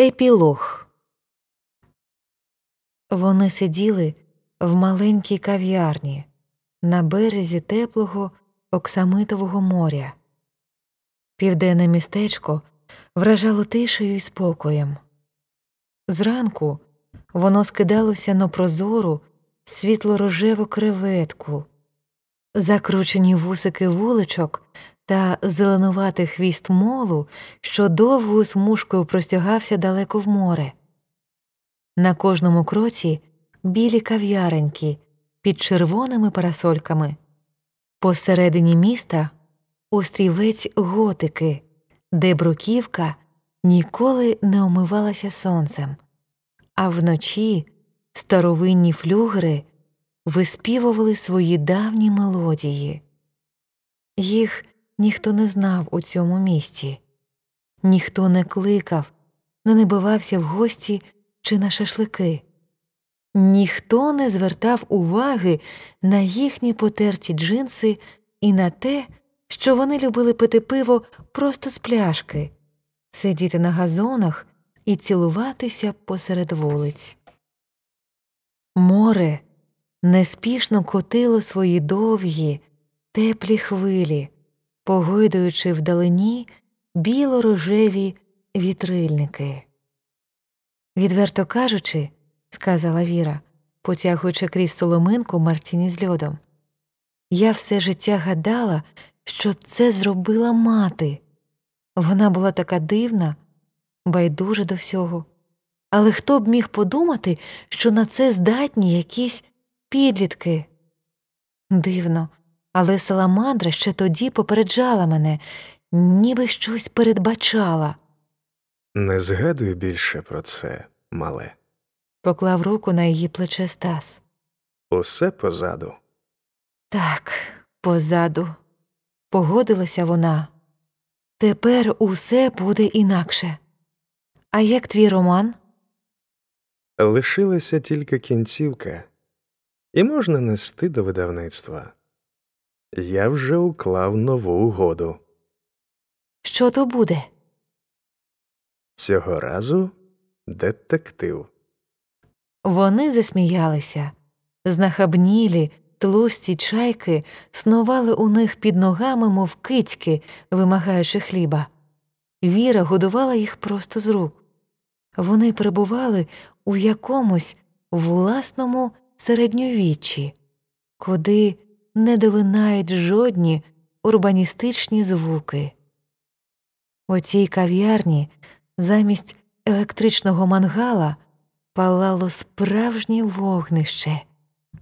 Епілог Вони сиділи в маленькій кав'ярні на березі теплого оксамитового моря. Південне містечко вражало тишею і спокоєм. Зранку воно скидалося на прозору світло-рожеву креветку, закручені вусики вуличок та зеленуватий хвіст молу, що довгою смужкою простягався далеко в море. На кожному кроці білі кав'яреньки під червоними парасольками. Посередині міста острівець готики, де бруківка ніколи не омивалася сонцем, а вночі старовинні флюгери виспівували свої давні мелодії. Їх ніхто не знав у цьому місті, ніхто не кликав, не набивався в гості чи на шашлики, ніхто не звертав уваги на їхні потерті джинси і на те, що вони любили пити пиво просто з пляшки, сидіти на газонах і цілуватися посеред вулиць. Море неспішно котило свої довгі, теплі хвилі, погойдуючи вдалині біло-рожеві вітрильники. Відверто кажучи, сказала Віра, потягуючи крізь соломинку Мартіні з льодом, я все життя гадала, що це зробила мати. Вона була така дивна, байдужа до всього. Але хто б міг подумати, що на це здатні якісь підлітки? Дивно, але саламандра ще тоді попереджала мене, ніби щось передбачала. Не згадуй більше про це, мале. Поклав руку на її плече Стас. Усе позаду. Так, позаду. Погодилася вона. Тепер усе буде інакше. А як твій роман? Лишилася тільки кінцівка, і можна нести до видавництва. Я вже уклав нову угоду. Що то буде? Цього разу детектив. Вони засміялися. Знахабнілі, тлусті чайки снували у них під ногами, мов кицьки, вимагаючи хліба. Віра годувала їх просто з рук. Вони перебували у якомусь власному середньовіччі, куди не долинають жодні урбаністичні звуки. У цій кав'ярні замість електричного мангала палало справжнє вогнище,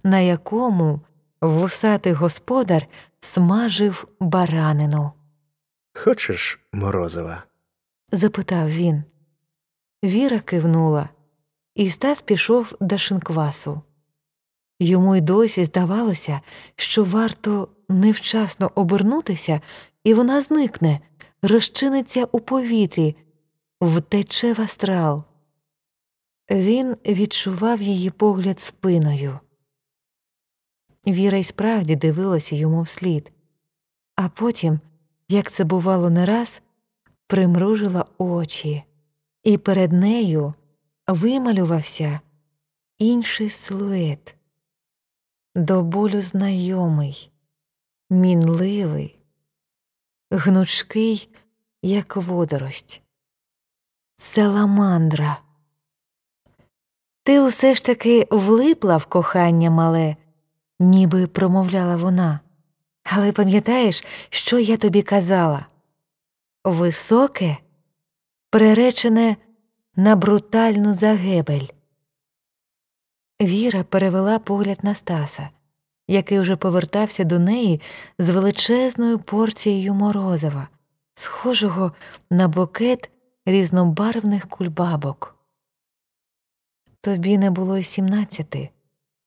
на якому вусатий господар смажив баранину. Хочеш морозива? запитав він. Віра кивнула, і Стас пішов до шинквасу. Йому й досі здавалося, що варто невчасно обернутися, і вона зникне, розчиниться у повітрі, втече в астрал. Він відчував її погляд спиною. Віра й справді дивилася йому вслід, а потім, як це бувало не раз, примружила очі, і перед нею вималювався інший силует, до болю знайомий, мінливий, гнучкий, як водорость. Саламандра. Ти усе ж таки влипла в кохання мале, ніби промовляла вона. Але пам'ятаєш, що я тобі казала? Високе, приречене на брутальну загибель. Віра перевела погляд на Стаса, який уже повертався до неї з величезною порцією морозива, схожого на букет різнобарвних кульбабок. Тобі не було й сімнадцяти,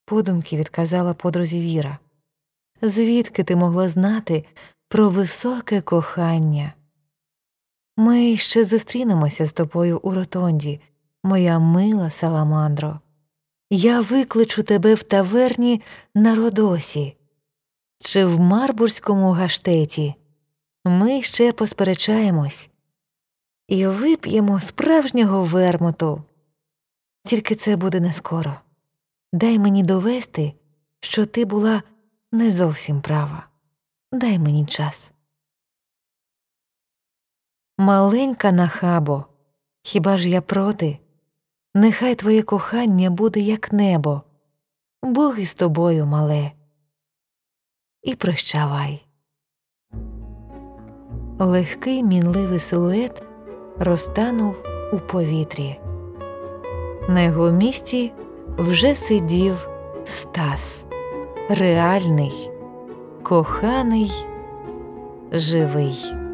подумки відказала подрузі Віра. Звідки ти могла знати про високе кохання? Ми ще зустрінемося з тобою у ротонді, моя мила саламандро. Я викличу тебе в таверні на Родосі чи в Марбурзькому гаштеті. Ми ще посперечаємось. і вип'ємо справжнього вермуту. Тільки це буде не скоро. Дай мені довести, що ти була не зовсім права. Дай мені час. Маленька нахабо, хіба ж я проти? Нехай твоє кохання буде як небо, Бог із тобою, мале. І прощавай. Легкий мінливий силует розтанув у повітрі. На його місці вже сидів Стас, реальний, коханий, живий.